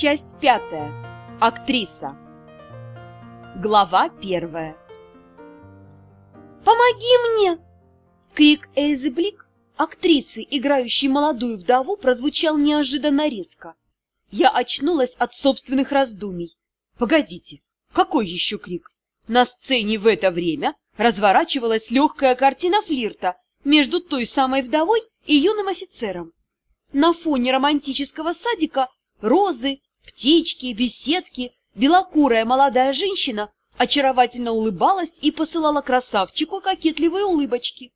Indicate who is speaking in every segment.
Speaker 1: Часть пятая. Актриса. Глава первая. «Помоги мне!» Крик Эльзы Блик, актрисы, играющей молодую вдову, прозвучал неожиданно резко. Я очнулась от собственных раздумий. Погодите, какой еще крик? На сцене в это время разворачивалась легкая картина флирта между той самой вдовой и юным офицером. На фоне романтического садика розы, птички, беседки, белокурая молодая женщина очаровательно улыбалась и посылала красавчику кокетливые улыбочки.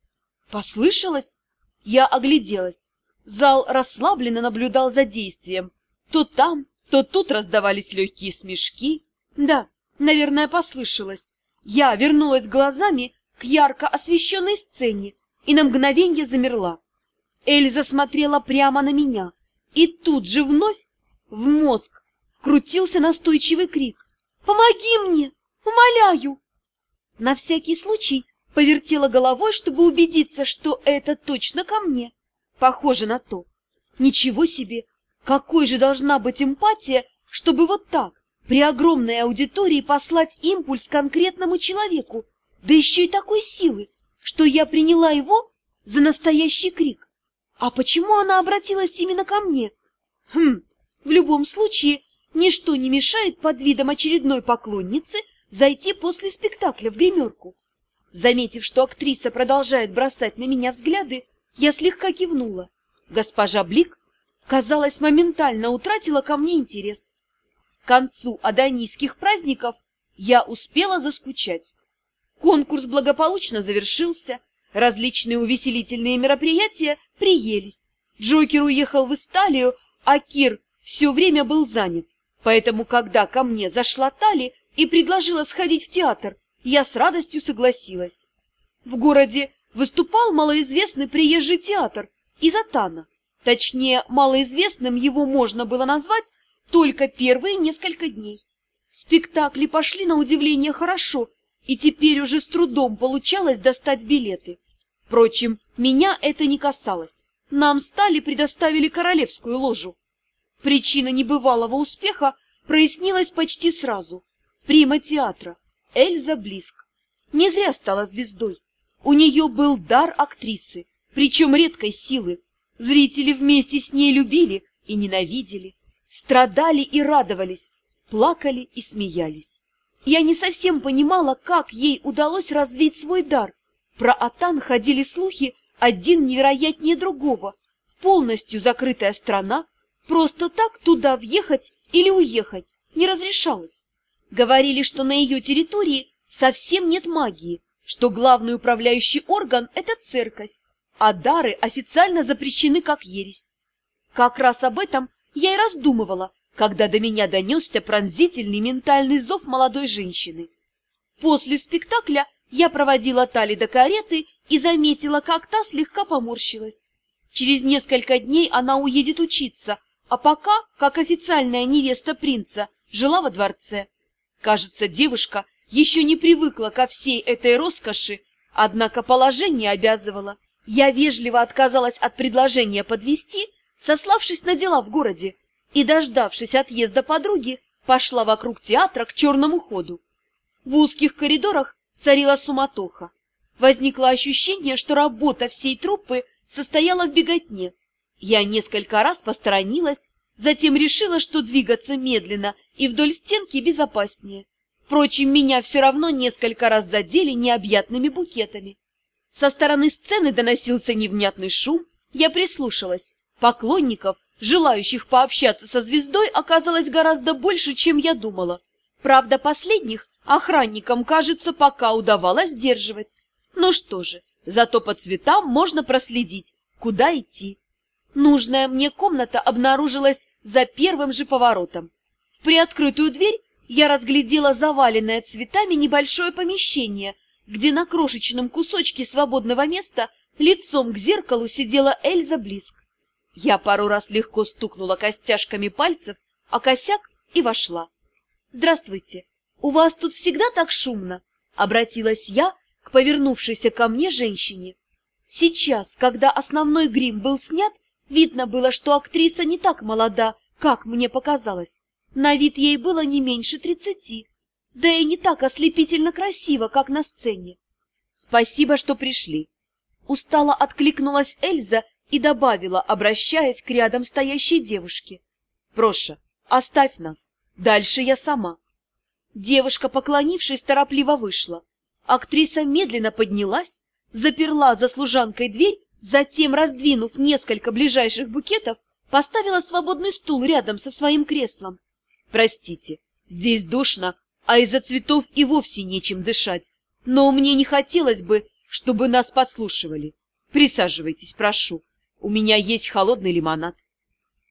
Speaker 1: Послышалось? Я огляделась. Зал расслабленно наблюдал за действием. То там, то тут раздавались легкие смешки. Да, наверное, послышалось. Я вернулась глазами к ярко освещенной сцене и на мгновенье замерла. Эльза смотрела прямо на меня, и тут же вновь в мозг вкрутился настойчивый крик. «Помоги мне! Умоляю!» На всякий случай повертела головой, чтобы убедиться, что это точно ко мне. Похоже на то. Ничего себе! Какой же должна быть эмпатия, чтобы вот так, при огромной аудитории, послать импульс конкретному человеку, да еще и такой силы, что я приняла его за настоящий крик. А почему она обратилась именно ко мне? Хм, в любом случае, ничто не мешает под видом очередной поклонницы зайти после спектакля в гримерку. Заметив, что актриса продолжает бросать на меня взгляды, я слегка кивнула. Госпожа Блик, казалось, моментально утратила ко мне интерес. К концу адонийских праздников я успела заскучать. Конкурс благополучно завершился, различные увеселительные мероприятия приелись. Джокер уехал в Исталию, а Кир все время был занят. Поэтому, когда ко мне зашла Тали и предложила сходить в театр, я с радостью согласилась. В городе выступал малоизвестный приезжий театр Изотана. Точнее, малоизвестным его можно было назвать только первые несколько дней. Спектакли пошли на удивление хорошо, и теперь уже с трудом получалось достать билеты. Впрочем, меня это не касалось. Нам стали предоставили королевскую ложу. Причина небывалого успеха прояснилась почти сразу. Прима театра Эльза Блиск не зря стала звездой. У нее был дар актрисы, причем редкой силы. Зрители вместе с ней любили и ненавидели, страдали и радовались, плакали и смеялись. Я не совсем понимала, как ей удалось развить свой дар. Про Атан ходили слухи, один невероятнее другого. Полностью закрытая страна, просто так туда въехать или уехать не разрешалось. Говорили, что на ее территории совсем нет магии, что главный управляющий орган – это церковь, а дары официально запрещены как ересь. Как раз об этом я и раздумывала, когда до меня донесся пронзительный ментальный зов молодой женщины. После спектакля я проводила Тали до кареты и заметила, как та слегка поморщилась. Через несколько дней она уедет учиться, а пока, как официальная невеста принца, жила во дворце. Кажется, девушка еще не привыкла ко всей этой роскоши, однако положение обязывало. Я вежливо отказалась от предложения подвести, сославшись на дела в городе, и, дождавшись отъезда подруги, пошла вокруг театра к черному ходу. В узких коридорах царила суматоха. Возникло ощущение, что работа всей труппы состояла в беготне. Я несколько раз посторонилась, затем решила, что двигаться медленно и вдоль стенки безопаснее. Впрочем, меня все равно несколько раз задели необъятными букетами. Со стороны сцены доносился невнятный шум, я прислушалась. Поклонников, желающих пообщаться со звездой, оказалось гораздо больше, чем я думала. Правда, последних охранникам, кажется, пока удавалось сдерживать. Ну что же, зато по цветам можно проследить, куда идти. Нужная мне комната обнаружилась за первым же поворотом. В приоткрытую дверь я разглядела заваленное цветами небольшое помещение, где на крошечном кусочке свободного места лицом к зеркалу сидела Эльза Блиск. Я пару раз легко стукнула костяшками пальцев, а косяк и вошла. «Здравствуйте, у вас тут всегда так шумно?» — обратилась я к повернувшейся ко мне женщине. Сейчас, когда основной грим был снят, видно было, что актриса не так молода, как мне показалось. На вид ей было не меньше тридцати, да и не так ослепительно красиво, как на сцене. «Спасибо, что пришли». Устало откликнулась Эльза и добавила, обращаясь к рядом стоящей девушке. «Проша, оставь нас. Дальше я сама». Девушка, поклонившись, торопливо вышла. Актриса медленно поднялась, заперла за служанкой дверь, затем, раздвинув несколько ближайших букетов, поставила свободный стул рядом со своим креслом. «Простите, здесь душно, а из-за цветов и вовсе нечем дышать, но мне не хотелось бы, чтобы нас подслушивали. Присаживайтесь, прошу, у меня есть холодный лимонад».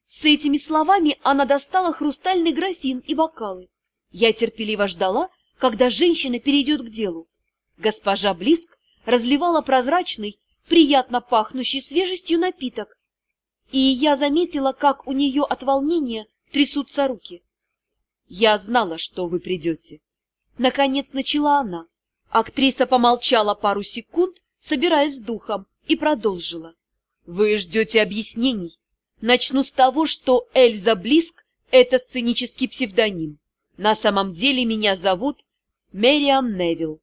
Speaker 1: С этими словами она достала хрустальный графин и бокалы. Я терпеливо ждала, когда женщина перейдет к делу. Госпожа Блиск разливала прозрачный, приятно пахнущий свежестью напиток, и я заметила, как у нее от волнения трясутся руки. «Я знала, что вы придете». Наконец начала она. Актриса помолчала пару секунд, собираясь с духом, и продолжила. «Вы ждете объяснений. Начну с того, что Эльза Блиск — это сценический псевдоним. На самом деле меня зовут Мэриам Невилл,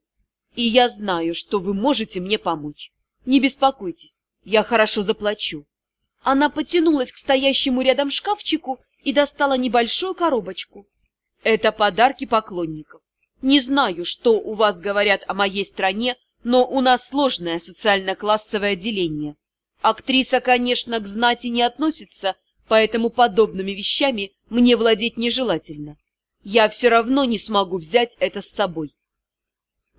Speaker 1: и я знаю, что вы можете мне помочь. Не беспокойтесь, я хорошо заплачу. Она потянулась к стоящему рядом шкафчику и достала небольшую коробочку. Это подарки поклонников. Не знаю, что у вас говорят о моей стране, но у нас сложное социально-классовое деление. Актриса, конечно, к знати не относится, поэтому подобными вещами мне владеть нежелательно. Я все равно не смогу взять это с собой.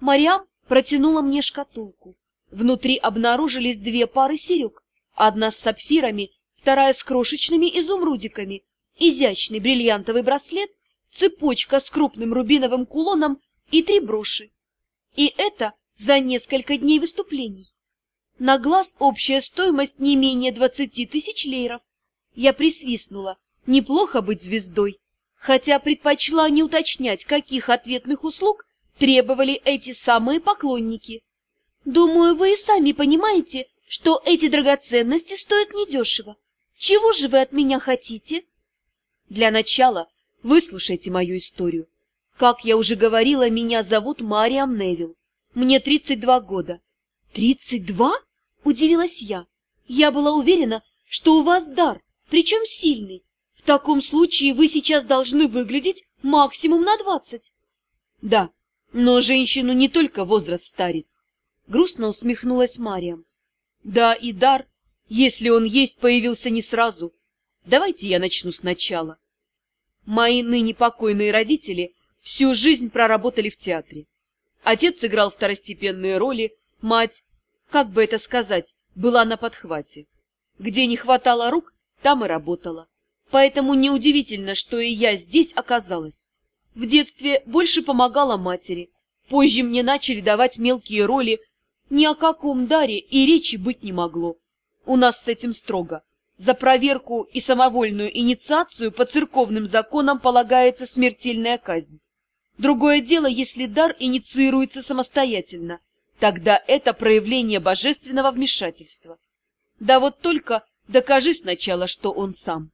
Speaker 1: Мариам протянула мне шкатулку. Внутри обнаружились две пары серег. Одна с сапфирами, вторая с крошечными изумрудиками, изящный бриллиантовый браслет, цепочка с крупным рубиновым кулоном и три броши. И это за несколько дней выступлений. На глаз общая стоимость не менее двадцати тысяч лейров. Я присвистнула. Неплохо быть звездой хотя предпочла не уточнять, каких ответных услуг требовали эти самые поклонники. Думаю, вы и сами понимаете, что эти драгоценности стоят недешево. Чего же вы от меня хотите? Для начала выслушайте мою историю. Как я уже говорила, меня зовут Мариам Невилл. Мне 32 года. 32? Удивилась я. Я была уверена, что у вас дар, причем сильный. В таком случае вы сейчас должны выглядеть максимум на двадцать. Да, но женщину не только возраст старит. Грустно усмехнулась Мариам. Да, и дар, если он есть, появился не сразу. Давайте я начну сначала. Мои ныне покойные родители всю жизнь проработали в театре. Отец играл второстепенные роли, мать, как бы это сказать, была на подхвате. Где не хватало рук, там и работала. Поэтому неудивительно, что и я здесь оказалась. В детстве больше помогала матери. Позже мне начали давать мелкие роли. Ни о каком даре и речи быть не могло. У нас с этим строго. За проверку и самовольную инициацию по церковным законам полагается смертельная казнь. Другое дело, если дар инициируется самостоятельно. Тогда это проявление божественного вмешательства. Да вот только докажи сначала, что он сам.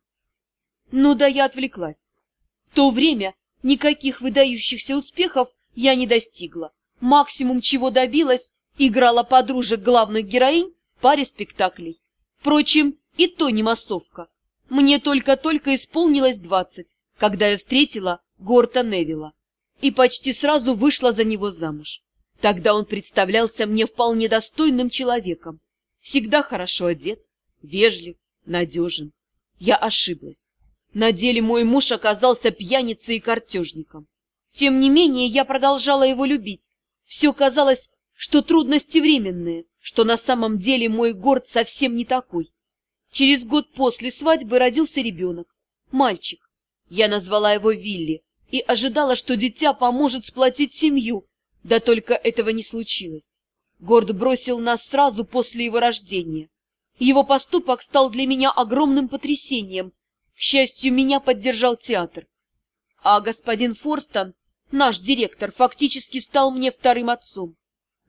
Speaker 1: Ну да я отвлеклась. В то время никаких выдающихся успехов я не достигла. Максимум, чего добилась, играла подружек главных героинь в паре спектаклей. Впрочем, и то не массовка. Мне только-только исполнилось двадцать, когда я встретила Горта Невилла и почти сразу вышла за него замуж. Тогда он представлялся мне вполне достойным человеком, всегда хорошо одет, вежлив, надежен. Я ошиблась. На деле мой муж оказался пьяницей и картежником. Тем не менее, я продолжала его любить. Все казалось, что трудности временные, что на самом деле мой горд совсем не такой. Через год после свадьбы родился ребенок, мальчик. Я назвала его Вилли и ожидала, что дитя поможет сплотить семью, да только этого не случилось. Горд бросил нас сразу после его рождения. Его поступок стал для меня огромным потрясением, к счастью, меня поддержал театр. А господин Форстон, наш директор, фактически стал мне вторым отцом.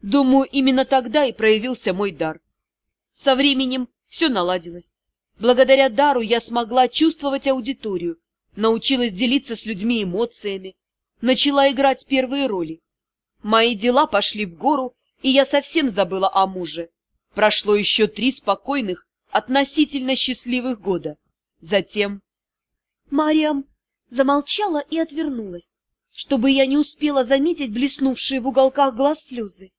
Speaker 1: Думаю, именно тогда и проявился мой дар. Со временем все наладилось. Благодаря дару я смогла чувствовать аудиторию, научилась делиться с людьми эмоциями, начала играть первые роли. Мои дела пошли в гору, и я совсем забыла о муже. Прошло еще три спокойных, относительно счастливых года. Затем... Мариам замолчала и отвернулась, чтобы я не успела заметить блеснувшие в уголках глаз слезы.